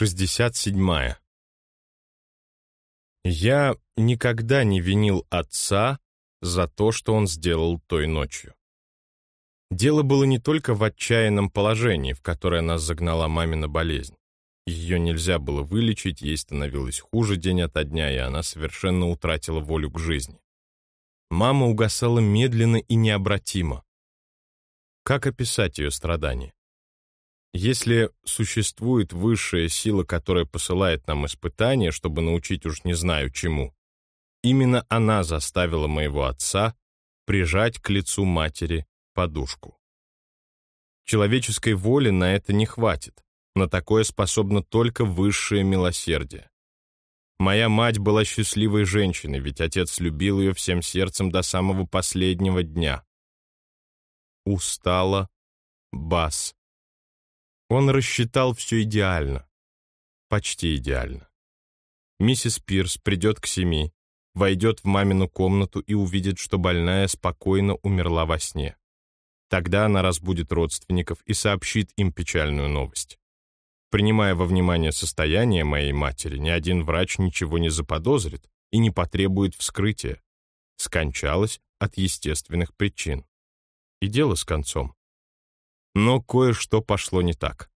67. Я никогда не винил отца за то, что он сделал той ночью. Дело было не только в отчаянном положении, в которое нас загнала мамина болезнь. Ее нельзя было вылечить, ей становилось хуже день ото дня, и она совершенно утратила волю к жизни. Мама угасала медленно и необратимо. Как описать ее страдания? Если существует высшая сила, которая посылает нам испытания, чтобы научить уж не знаю чему, именно она заставила моего отца прижать к лицу матери подушку. Человеческой воли на это не хватит. На такое способно только высшее милосердие. Моя мать была счастливой женщиной, ведь отец любил ее всем сердцем до самого последнего дня. Устала Бас он рассчитал все идеально. Почти идеально. Миссис Пирс придет к семи, войдет в мамину комнату и увидит, что больная спокойно умерла во сне. Тогда она разбудит родственников и сообщит им печальную новость. Принимая во внимание состояние моей матери, ни один врач ничего не заподозрит и не потребует вскрытия. Скончалась от естественных причин. И дело с концом. Но кое-что пошло не так.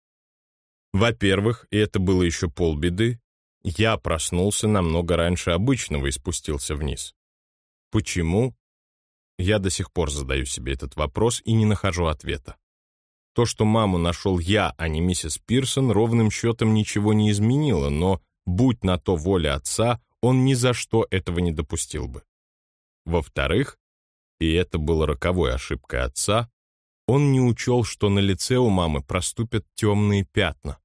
Во-первых, и это было еще полбеды, я проснулся намного раньше обычного и спустился вниз. Почему? Я до сих пор задаю себе этот вопрос и не нахожу ответа. То, что маму нашел я, а не миссис Пирсон, ровным счетом ничего не изменило, но, будь на то воля отца, он ни за что этого не допустил бы. Во-вторых, и это было роковой ошибкой отца, он не учел, что на лице у мамы проступят темные пятна.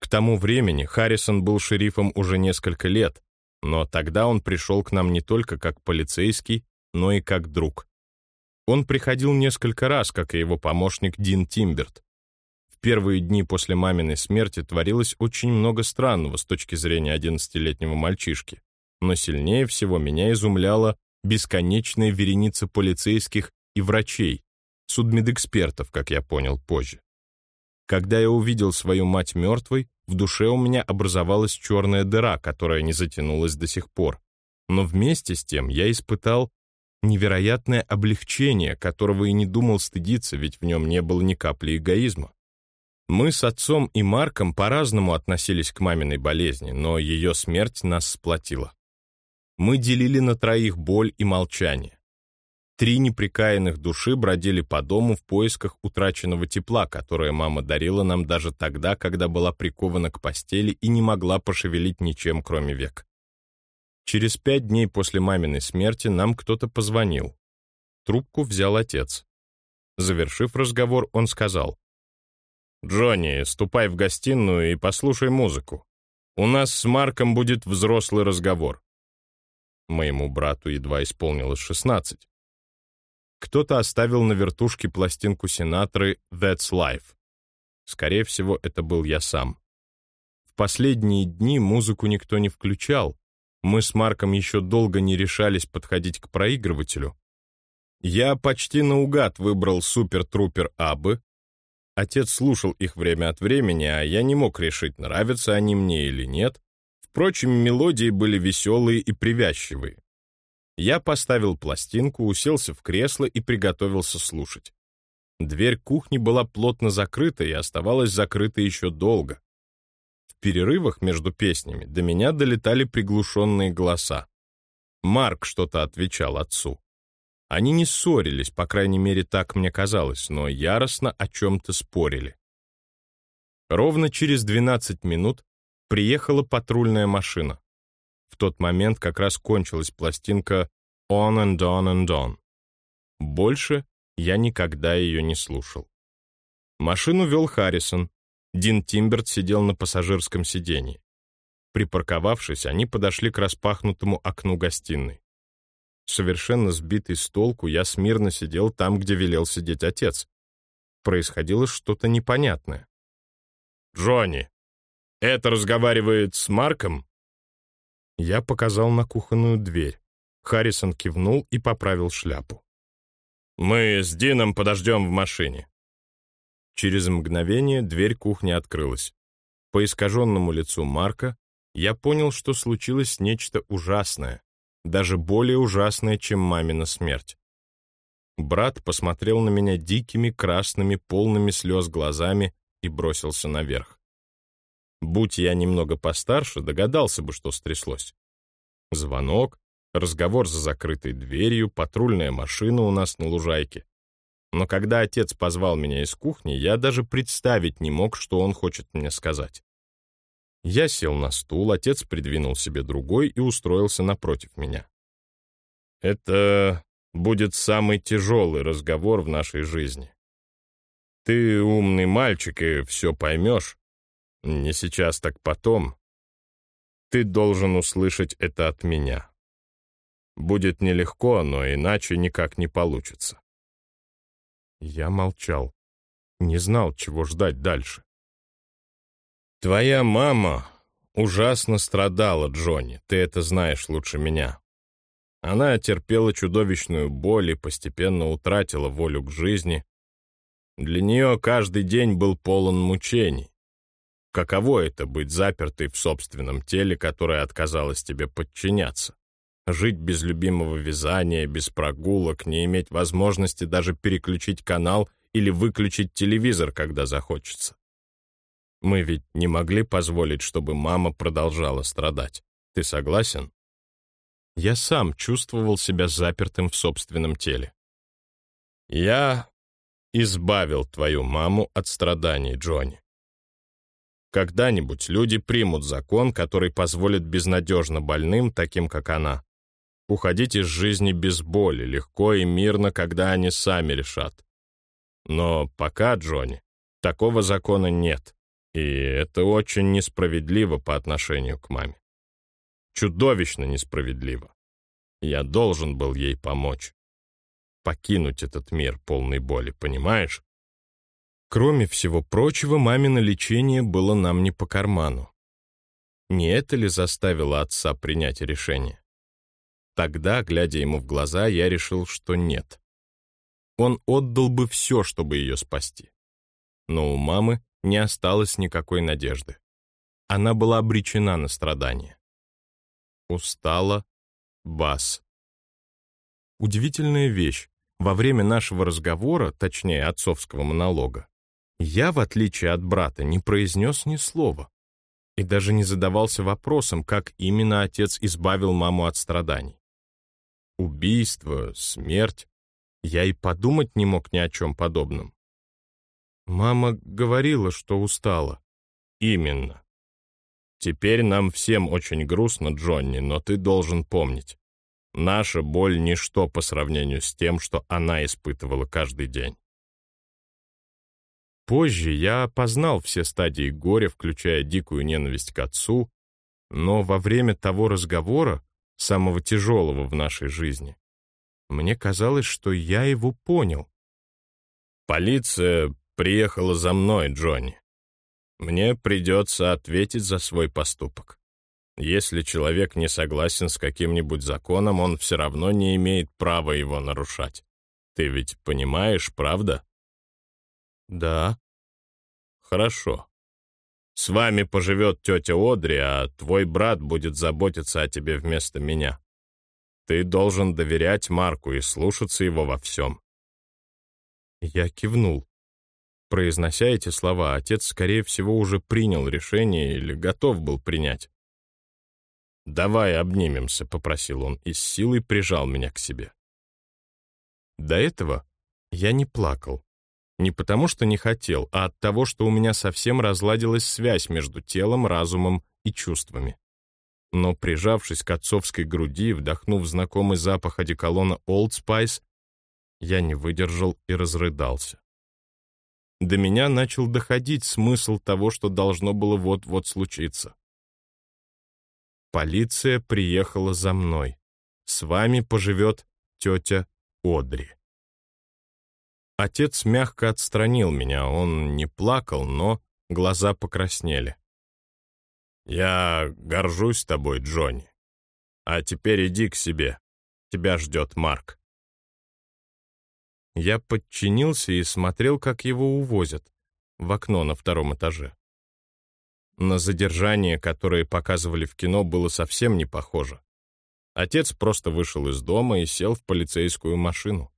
К тому времени Харрисон был шерифом уже несколько лет, но тогда он пришел к нам не только как полицейский, но и как друг. Он приходил несколько раз, как и его помощник Дин Тимберт. В первые дни после маминой смерти творилось очень много странного с точки зрения одиннадцатилетнего мальчишки, но сильнее всего меня изумляла бесконечная вереница полицейских и врачей, судмедэкспертов, как я понял позже. Когда я увидел свою мать мертвой, в душе у меня образовалась черная дыра, которая не затянулась до сих пор. Но вместе с тем я испытал невероятное облегчение, которого и не думал стыдиться, ведь в нем не было ни капли эгоизма. Мы с отцом и Марком по-разному относились к маминой болезни, но ее смерть нас сплотила. Мы делили на троих боль и молчание. Три неприкаянных души бродили по дому в поисках утраченного тепла, которое мама дарила нам даже тогда, когда была прикована к постели и не могла пошевелить ничем, кроме век. Через пять дней после маминой смерти нам кто-то позвонил. Трубку взял отец. Завершив разговор, он сказал, «Джонни, ступай в гостиную и послушай музыку. У нас с Марком будет взрослый разговор». Моему брату едва исполнилось шестнадцать. Кто-то оставил на вертушке пластинку Синатры «That's Life». Скорее всего, это был я сам. В последние дни музыку никто не включал. Мы с Марком еще долго не решались подходить к проигрывателю. Я почти наугад выбрал супер-трупер Абы. Отец слушал их время от времени, а я не мог решить, нравятся они мне или нет. Впрочем, мелодии были веселые и привязчивые. Я поставил пластинку, уселся в кресло и приготовился слушать. Дверь кухни была плотно закрыта и оставалась закрыта еще долго. В перерывах между песнями до меня долетали приглушенные голоса. Марк что-то отвечал отцу. Они не ссорились, по крайней мере, так мне казалось, но яростно о чем-то спорили. Ровно через 12 минут приехала патрульная машина. В тот момент как раз кончилась пластинка «On and on and on». Больше я никогда ее не слушал. Машину вел Харрисон. Дин Тимберт сидел на пассажирском сиденье. Припарковавшись, они подошли к распахнутому окну гостиной. Совершенно сбитый с толку, я смирно сидел там, где велел сидеть отец. Происходило что-то непонятное. «Джонни, это разговаривает с Марком?» Я показал на кухонную дверь. Харрисон кивнул и поправил шляпу. «Мы с Дином подождем в машине». Через мгновение дверь кухни открылась. По искаженному лицу Марка я понял, что случилось нечто ужасное, даже более ужасное, чем мамина смерть. Брат посмотрел на меня дикими, красными, полными слез глазами и бросился наверх. Будь я немного постарше, догадался бы, что стряслось. Звонок, разговор за закрытой дверью, патрульная машина у нас на лужайке. Но когда отец позвал меня из кухни, я даже представить не мог, что он хочет мне сказать. Я сел на стул, отец придвинул себе другой и устроился напротив меня. Это будет самый тяжелый разговор в нашей жизни. Ты умный мальчик и все поймешь. Не сейчас, так потом. Ты должен услышать это от меня. Будет нелегко, но иначе никак не получится. Я молчал. Не знал, чего ждать дальше. Твоя мама ужасно страдала, Джонни, ты это знаешь лучше меня. Она терпела чудовищную боль и постепенно утратила волю к жизни. Для нее каждый день был полон мучений. Каково это быть запертой в собственном теле, которое отказалось тебе подчиняться? Жить без любимого вязания, без прогулок, не иметь возможности даже переключить канал или выключить телевизор, когда захочется. Мы ведь не могли позволить, чтобы мама продолжала страдать. Ты согласен? Я сам чувствовал себя запертым в собственном теле. Я избавил твою маму от страданий, Джонни. Когда-нибудь люди примут закон, который позволит безнадежно больным, таким как она, уходить из жизни без боли, легко и мирно, когда они сами решат. Но пока, Джонни, такого закона нет, и это очень несправедливо по отношению к маме чудовищно несправедливо. Я должен был ей помочь. Покинуть этот мир полный боли, понимаешь? Кроме всего прочего, мамино лечение было нам не по карману. Не это ли заставило отца принять решение? Тогда, глядя ему в глаза, я решил, что нет. Он отдал бы все, чтобы ее спасти. Но у мамы не осталось никакой надежды. Она была обречена на страдания устала, бас. Удивительная вещь. Во время нашего разговора, точнее, отцовского монолога, я, в отличие от брата, не произнес ни слова и даже не задавался вопросом, как именно отец избавил маму от страданий. Убийство, смерть. Я и подумать не мог ни о чем подобном. Мама говорила, что устала. Именно. Теперь нам всем очень грустно, Джонни, но ты должен помнить. Наша боль — ничто по сравнению с тем, что она испытывала каждый день. Позже я опознал все стадии горя, включая дикую ненависть к отцу, но во время того разговора, самого тяжелого в нашей жизни, мне казалось, что я его понял. Полиция приехала за мной, Джонни. Мне придется ответить за свой поступок. Если человек не согласен с каким-нибудь законом, он все равно не имеет права его нарушать. Ты ведь понимаешь, правда? Да. Хорошо. С вами поживет тетя Одри, а твой брат будет заботиться о тебе вместо меня. Ты должен доверять Марку и слушаться его во всем. Я кивнул. Произнося эти слова, отец, скорее всего, уже принял решение или готов был принять. «Давай обнимемся», — попросил он и с силой прижал меня к себе. До этого я не плакал. Не потому, что не хотел, а от того, что у меня совсем разладилась связь между телом, разумом и чувствами. Но прижавшись к отцовской груди, вдохнув знакомый запах одеколона Old Spice, я не выдержал и разрыдался до меня начал доходить смысл того, что должно было вот-вот случиться. Полиция приехала за мной. С вами поживет тетя Одри. Отец мягко отстранил меня, он не плакал, но глаза покраснели. «Я горжусь тобой, Джонни. А теперь иди к себе. Тебя ждет Марк». Я подчинился и смотрел, как его увозят, в окно на втором этаже. На задержание, которое показывали в кино, было совсем не похоже. Отец просто вышел из дома и сел в полицейскую машину.